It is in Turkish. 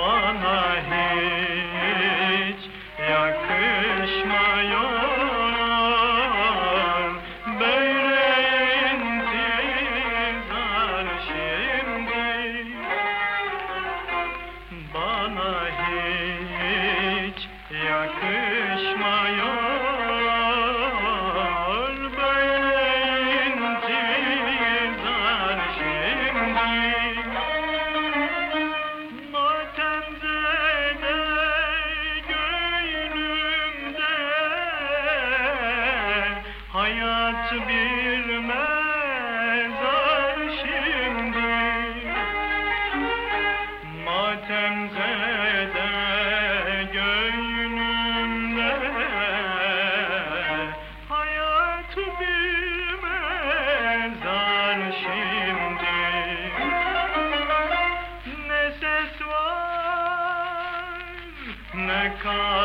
One. Hayat bir mezar şimdi. Matemzede gönlümde Hayat bir mezar şimdi. Ne ses var ne kar